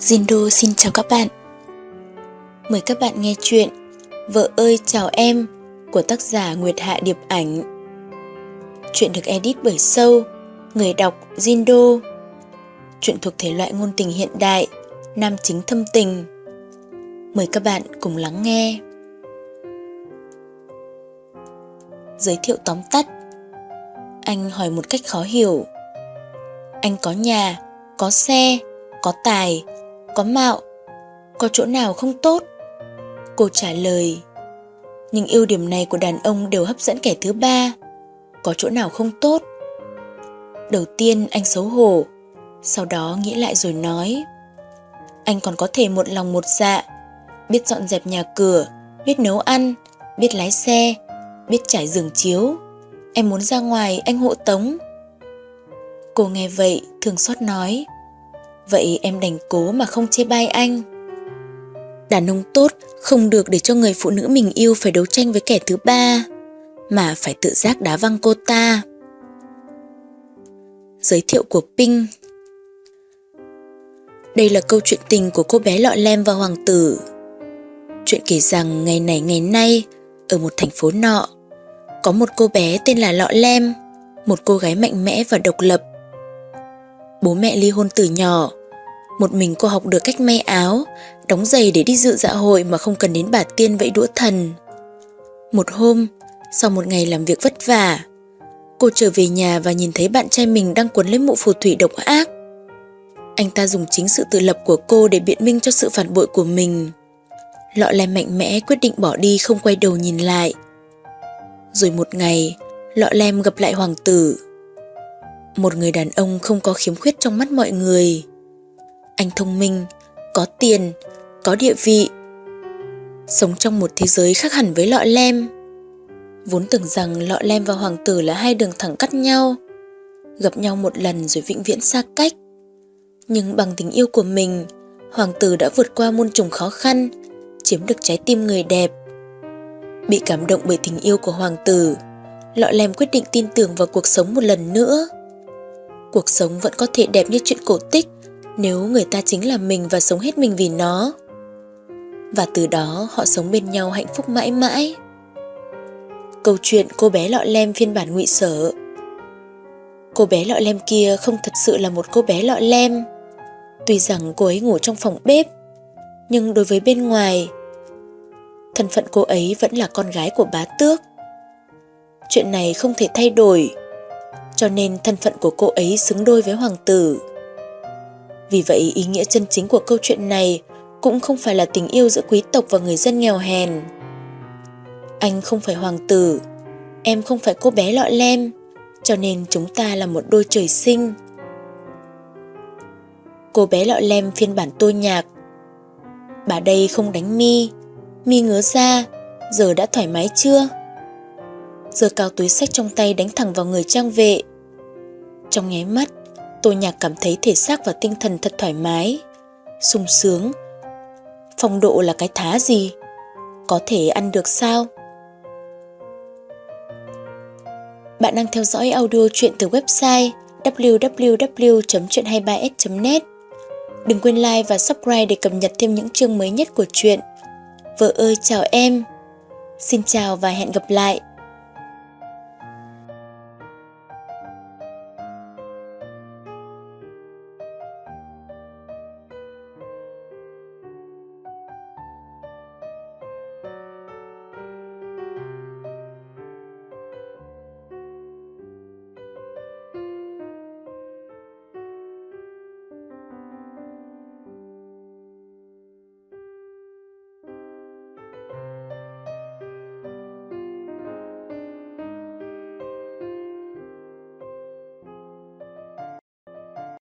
Jindo xin chào các bạn. Mời các bạn nghe chuyện Vợ ơi chào em của tác giả Nguyệt Hạ Điệp Ảnh. Chuyện được edit bởi Sâu, người đọc Jindo. Chuyện thuộc thể loại ngôn tình hiện đại, nam chính thâm tình. Mời các bạn cùng lắng nghe. Giới thiệu tóm tắt Anh hỏi một cách khó hiểu Anh có nhà, có xe, có tài, có mạo, có chỗ nào không tốt? Cô trả lời, nhưng ưu điểm này của đàn ông đều hấp dẫn kẻ thứ ba, có chỗ nào không tốt? Đầu tiên anh xấu hổ, sau đó nghĩ lại rồi nói, anh còn có thể một lòng một dạ, biết dọn dẹp nhà cửa, biết nấu ăn, biết lái xe, biết trải giường chiếu. Em muốn ra ngoài anh hộ tống. Cô nghe vậy thường xót nói, Vậy em đành cố mà không chê bai anh. Đàn ông tốt không được để cho người phụ nữ mình yêu phải đấu tranh với kẻ thứ ba, mà phải tự giác đá văng cô ta. Giới thiệu của Ping Đây là câu chuyện tình của cô bé lọ lem và hoàng tử. Chuyện kể rằng ngày này ngày nay, ở một thành phố nọ, có một cô bé tên là Lọ Lem, một cô gái mạnh mẽ và độc lập. Bố mẹ ly hôn từ nhỏ, một mình cô học được cách may áo, đóng giày để đi dự dạ hội mà không cần đến bà tiên vẫy đũa thần. Một hôm, sau một ngày làm việc vất vả, cô trở về nhà và nhìn thấy bạn trai mình đang cuốn lấy mụ phù thủy độc ác. Anh ta dùng chính sự tự lập của cô để biện minh cho sự phản bội của mình. Lọ lem mạnh mẽ quyết định bỏ đi không quay đầu nhìn lại. Rồi một ngày, lọ lem gặp lại hoàng tử. Một người đàn ông không có khiếm khuyết trong mắt mọi người. Anh thông minh, có tiền, có địa vị. Sống trong một thế giới khác hẳn với lọ lem. Vốn tưởng rằng lọ lem và hoàng tử là hai đường thẳng cắt nhau. Gặp nhau một lần rồi vĩnh viễn xa cách. Nhưng bằng tình yêu của mình, hoàng tử đã vượt qua muôn trùng khó khăn, chiếm được trái tim người đẹp. Bị cảm động bởi tình yêu của hoàng tử, lọ lem quyết định tin tưởng vào cuộc sống một lần nữa. Cuộc sống vẫn có thể đẹp như chuyện cổ tích nếu người ta chính là mình và sống hết mình vì nó. Và từ đó họ sống bên nhau hạnh phúc mãi mãi. Câu chuyện cô bé lọ lem phiên bản ngụy sở Cô bé lọ lem kia không thật sự là một cô bé lọ lem. Tuy rằng cô ấy ngủ trong phòng bếp, nhưng đối với bên ngoài, thân phận cô ấy vẫn là con gái của bá tước. Chuyện này không thể thay đổi, cho nên thân phận của cô ấy xứng đôi với hoàng tử. Vì vậy ý nghĩa chân chính của câu chuyện này cũng không phải là tình yêu giữa quý tộc và người dân nghèo hèn. Anh không phải hoàng tử, em không phải cô bé lọ lem, cho nên chúng ta là một đôi trời sinh. Cô bé lọ lem phiên bản tôi nhạc. Bà đây không đánh mi, mi ngứa ra, giờ đã thoải mái chưa? Giơ cao túi sách trong tay đánh thẳng vào người trang vệ. Trong nháy mắt, Tô Nhạc cảm thấy thể xác và tinh thần thật thoải mái, sung sướng. Phong độ là cái thá gì? Có thể ăn được sao? Bạn đang theo dõi audio chuyện từ website www.chuyện23s.net Đừng quên like và subscribe để cập nhật thêm những chương mới nhất của chuyện. Vợ ơi chào em! Xin chào và hẹn gặp lại!